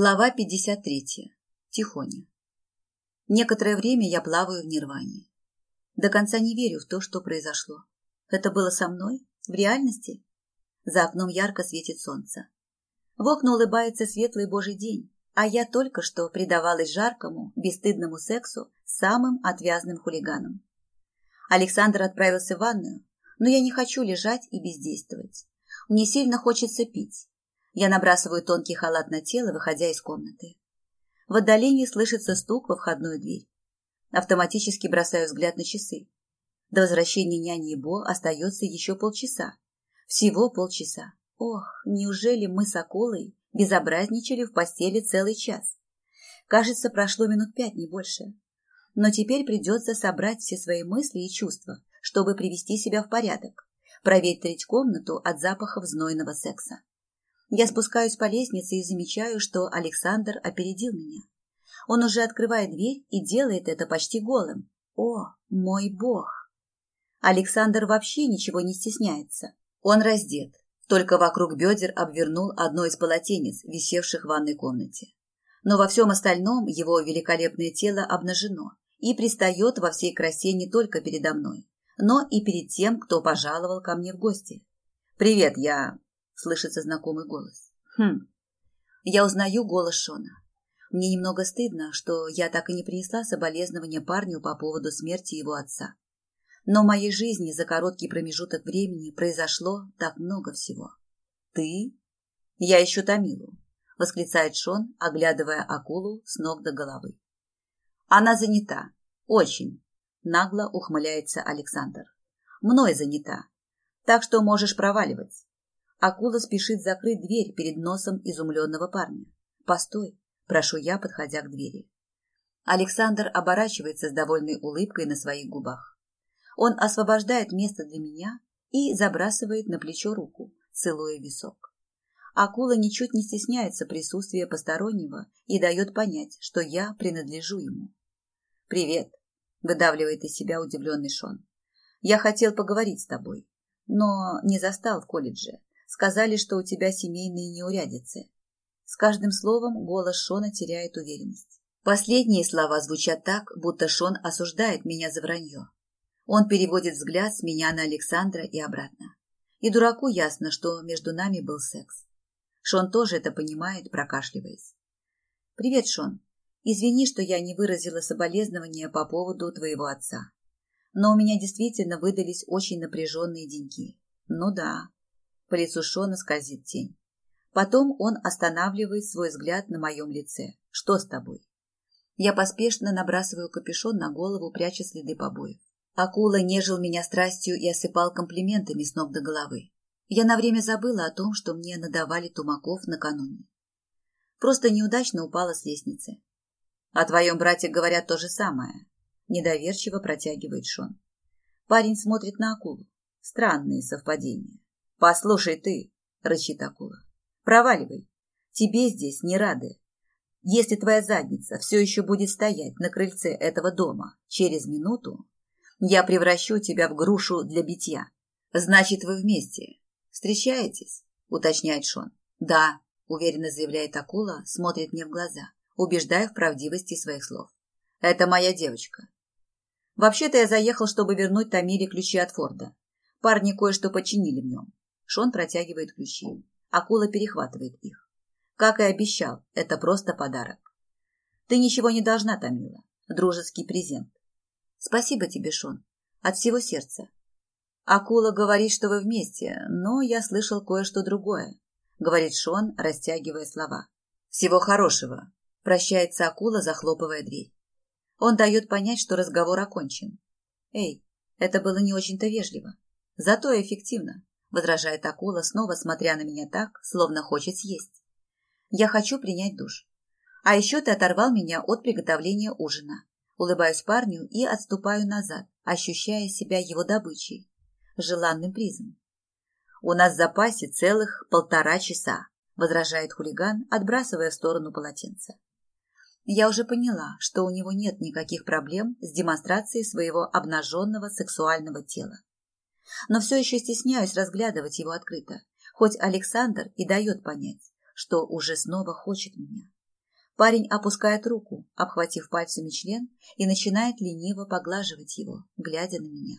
Глава 53. Тихоня. Некоторое время я плаваю в нирване. До конца не верю в то, что произошло. Это было со мной? В реальности? За окном ярко светит солнце. В окна улыбается светлый божий день, а я только что предавалась жаркому, бесстыдному сексу с самым отвязным хулиганом. Александр отправился в ванную, но я не хочу лежать и бездействовать. Мне сильно хочется пить я набрасываю тонкий халат на тело, выходя из комнаты. В отдалении слышится стук во входную дверь. Автоматически бросаю взгляд на часы. До возвращения няни и Бо остается еще полчаса. Всего полчаса. Ох, неужели мы с Акулой безобразничали в постели целый час? Кажется, прошло минут пять, не больше. Но теперь придется собрать все свои мысли и чувства, чтобы привести себя в порядок, проветрить комнату от запахов знойного секса. Я спускаюсь по лестнице и замечаю, что Александр опередил меня. Он уже открывает дверь и делает это почти голым. О, мой бог! Александр вообще ничего не стесняется. Он раздет, только вокруг бедер обвернул одно из полотенец, висевших в ванной комнате. Но во всем остальном его великолепное тело обнажено и пристает во всей красе не только передо мной, но и перед тем, кто пожаловал ко мне в гости. «Привет, я слышится знакомый голос. Хм. Я узнаю голос Шона. Мне немного стыдно, что я так и не принесла соболезнования парню по поводу смерти его отца. Но в моей жизни за короткий промежуток времени произошло так много всего. Ты? Я ищу Тамилу, восклицает Шон, оглядывая акулу с ног до головы. Она занята. Очень. Нагло ухмыляется Александр. Мной занята. Так что можешь проваливать. Акула спешит закрыть дверь перед носом изумленного парня. «Постой!» – прошу я, подходя к двери. Александр оборачивается с довольной улыбкой на своих губах. Он освобождает место для меня и забрасывает на плечо руку, целуя висок. Акула ничуть не стесняется присутствия постороннего и дает понять, что я принадлежу ему. «Привет!» – выдавливает из себя удивленный Шон. «Я хотел поговорить с тобой, но не застал в колледже. Сказали, что у тебя семейные неурядицы. С каждым словом голос Шона теряет уверенность. Последние слова звучат так, будто Шон осуждает меня за вранье. Он переводит взгляд с меня на Александра и обратно. И дураку ясно, что между нами был секс. Шон тоже это понимает, прокашливаясь. «Привет, Шон. Извини, что я не выразила соболезнования по поводу твоего отца. Но у меня действительно выдались очень напряженные деньки. Ну да, по лицу Шона скользит тень. Потом он останавливает свой взгляд на моем лице. Что с тобой? Я поспешно набрасываю капюшон на голову, пряча следы побоев. Акула нежил меня страстью и осыпал комплиментами с ног до головы. Я на время забыла о том, что мне надавали тумаков накануне. Просто неудачно упала с лестницы. О твоем брате говорят то же самое. Недоверчиво протягивает Шон. Парень смотрит на акулу. Странные совпадения. «Послушай ты», — рычит акула, — «проваливай. Тебе здесь не рады. Если твоя задница все еще будет стоять на крыльце этого дома через минуту, я превращу тебя в грушу для битья. Значит, вы вместе. Встречаетесь?» — уточняет Шон. «Да», — уверенно заявляет акула, смотрит мне в глаза, убеждая в правдивости своих слов. «Это моя девочка». Вообще-то я заехал, чтобы вернуть Тамиле ключи от Форда. Парни кое-что починили в нем. Шон протягивает ключи. Акула перехватывает их. Как и обещал, это просто подарок. Ты ничего не должна, Тамила. Дружеский презент. Спасибо тебе, Шон. От всего сердца. Акула говорит, что вы вместе, но я слышал кое-что другое. Говорит Шон, растягивая слова. Всего хорошего. Прощается акула, захлопывая дверь. Он дает понять, что разговор окончен. Эй, это было не очень-то вежливо. Зато эффективно возражает акула, снова смотря на меня так, словно хочет съесть. Я хочу принять душ. А еще ты оторвал меня от приготовления ужина. Улыбаюсь парню и отступаю назад, ощущая себя его добычей, желанным призом. У нас в запасе целых полтора часа, возражает хулиган, отбрасывая в сторону полотенца. Я уже поняла, что у него нет никаких проблем с демонстрацией своего обнаженного сексуального тела но все еще стесняюсь разглядывать его открыто, хоть Александр и дает понять, что уже снова хочет меня. Парень опускает руку, обхватив пальцами член, и начинает лениво поглаживать его, глядя на меня.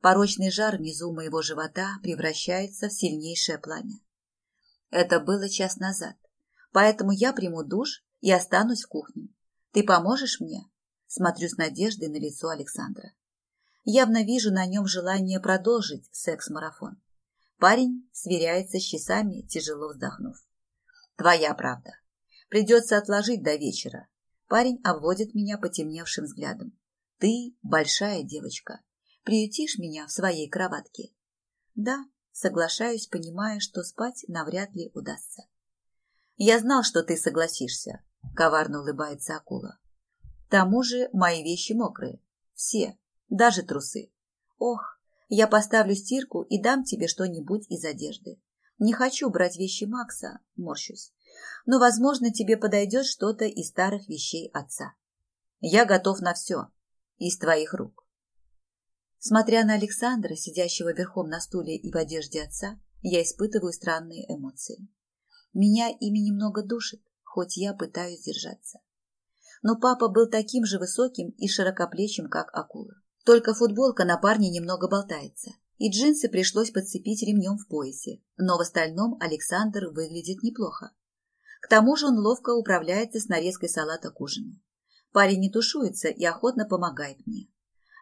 Порочный жар внизу моего живота превращается в сильнейшее пламя. Это было час назад, поэтому я приму душ и останусь в кухне. Ты поможешь мне? Смотрю с надеждой на лицо Александра. Явно вижу на нем желание продолжить секс-марафон. Парень сверяется с часами, тяжело вздохнув. Твоя правда. Придется отложить до вечера. Парень обводит меня потемневшим взглядом. Ты большая девочка. Приютишь меня в своей кроватке? Да, соглашаюсь, понимая, что спать навряд ли удастся. Я знал, что ты согласишься, коварно улыбается акула. К тому же мои вещи мокрые. Все, даже трусы. Ох, я поставлю стирку и дам тебе что-нибудь из одежды. Не хочу брать вещи Макса, морщусь но, возможно, тебе подойдет что-то из старых вещей отца. Я готов на все. Из твоих рук. Смотря на Александра, сидящего верхом на стуле и в одежде отца, я испытываю странные эмоции. Меня ими немного душит, хоть я пытаюсь держаться. Но папа был таким же высоким и широкоплечим, как акула. Только футболка на парне немного болтается, и джинсы пришлось подцепить ремнем в поясе, но в остальном Александр выглядит неплохо. К тому же он ловко управляется с нарезкой салата к ужину. Парень не тушуется и охотно помогает мне.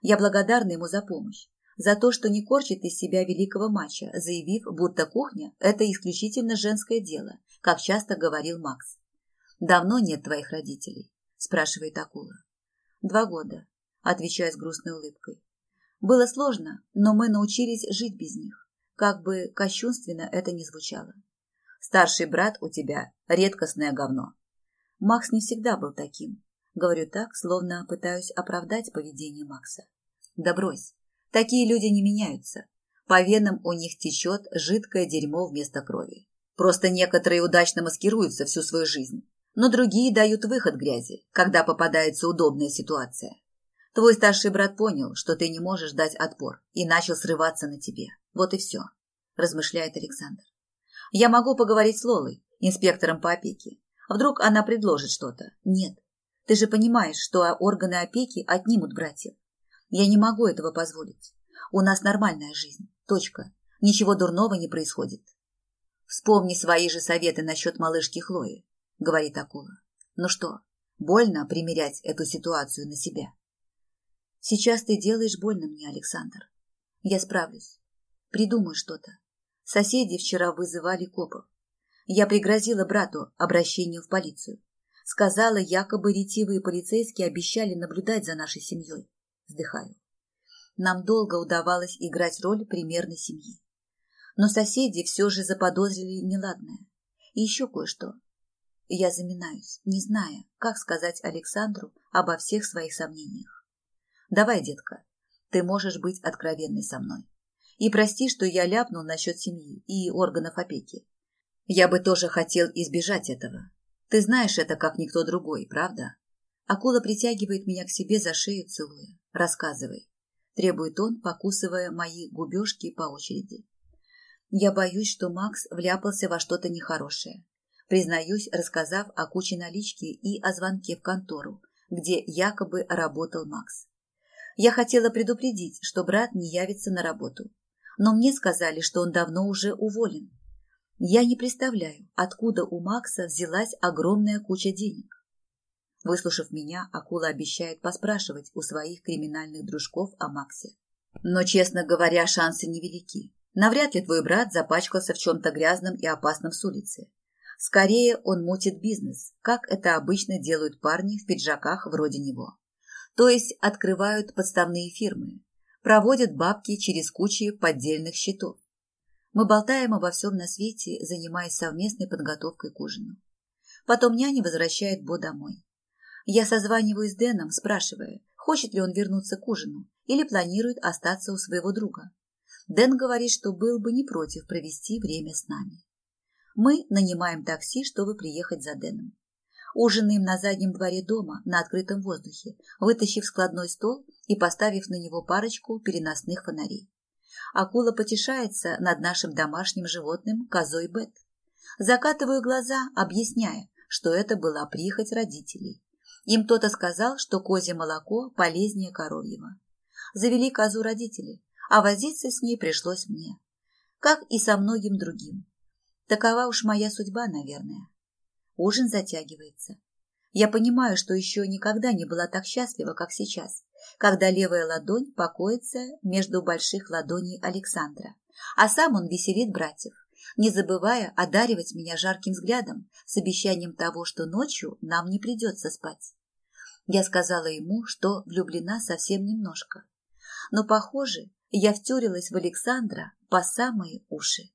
Я благодарна ему за помощь, за то, что не корчит из себя великого мача, заявив, будто кухня – это исключительно женское дело, как часто говорил Макс. «Давно нет твоих родителей?» – спрашивает акула. «Два года», – отвечаю с грустной улыбкой. «Было сложно, но мы научились жить без них, как бы кощунственно это ни звучало. Старший брат у тебя редкостное говно. Макс не всегда был таким. Говорю так, словно пытаюсь оправдать поведение Макса. Да брось. Такие люди не меняются. По венам у них течет жидкое дерьмо вместо крови. Просто некоторые удачно маскируются всю свою жизнь, но другие дают выход грязи, когда попадается удобная ситуация. Твой старший брат понял, что ты не можешь дать отпор, и начал срываться на тебе. Вот и все, размышляет Александр. Я могу поговорить с Лолой, инспектором по опеке. Вдруг она предложит что-то. Нет. Ты же понимаешь, что органы опеки отнимут братьев. Я не могу этого позволить. У нас нормальная жизнь. Точка. Ничего дурного не происходит. Вспомни свои же советы насчет малышки Хлои, говорит акула. Ну что, больно примерять эту ситуацию на себя? Сейчас ты делаешь больно мне, Александр. Я справлюсь. Придумаю что-то. Соседи вчера вызывали копов. Я пригрозила брату обращением в полицию. Сказала, якобы ретивые полицейские обещали наблюдать за нашей семьей. Вздыхаю. Нам долго удавалось играть роль примерной семьи. Но соседи все же заподозрили неладное. И еще кое-что. Я заминаюсь, не зная, как сказать Александру обо всех своих сомнениях. Давай, детка, ты можешь быть откровенной со мной. И прости, что я ляпнул насчет семьи и органов опеки. Я бы тоже хотел избежать этого. Ты знаешь это, как никто другой, правда? Акула притягивает меня к себе за шею, целуя. Рассказывай. Требует он, покусывая мои губежки по очереди. Я боюсь, что Макс вляпался во что-то нехорошее. Признаюсь, рассказав о куче налички и о звонке в контору, где якобы работал Макс. Я хотела предупредить, что брат не явится на работу, но мне сказали, что он давно уже уволен. Я не представляю, откуда у Макса взялась огромная куча денег. Выслушав меня, акула обещает поспрашивать у своих криминальных дружков о Максе. Но, честно говоря, шансы невелики. Навряд ли твой брат запачкался в чем-то грязном и опасном с улицы. Скорее, он мутит бизнес, как это обычно делают парни в пиджаках вроде него. То есть открывают подставные фирмы, проводят бабки через кучи поддельных счетов. Мы болтаем обо всем на свете, занимаясь совместной подготовкой к ужину. Потом няня возвращает Бо домой. Я созваниваюсь с Дэном, спрашивая, хочет ли он вернуться к ужину или планирует остаться у своего друга. Дэн говорит, что был бы не против провести время с нами. Мы нанимаем такси, чтобы приехать за Дэном. Ужинаем на заднем дворе дома, на открытом воздухе, вытащив складной стол и поставив на него парочку переносных фонарей. Акула потешается над нашим домашним животным козой Бет. Закатываю глаза, объясняя, что это была прихоть родителей. Им кто-то сказал, что козье молоко полезнее коровьего. Завели козу родители, а возиться с ней пришлось мне. Как и со многим другим. Такова уж моя судьба, наверное. Ужин затягивается. Я понимаю, что еще никогда не была так счастлива, как сейчас, когда левая ладонь покоится между больших ладоней Александра, а сам он веселит братьев, не забывая одаривать меня жарким взглядом с обещанием того, что ночью нам не придется спать. Я сказала ему, что влюблена совсем немножко. Но, похоже, я втюрилась в Александра по самые уши.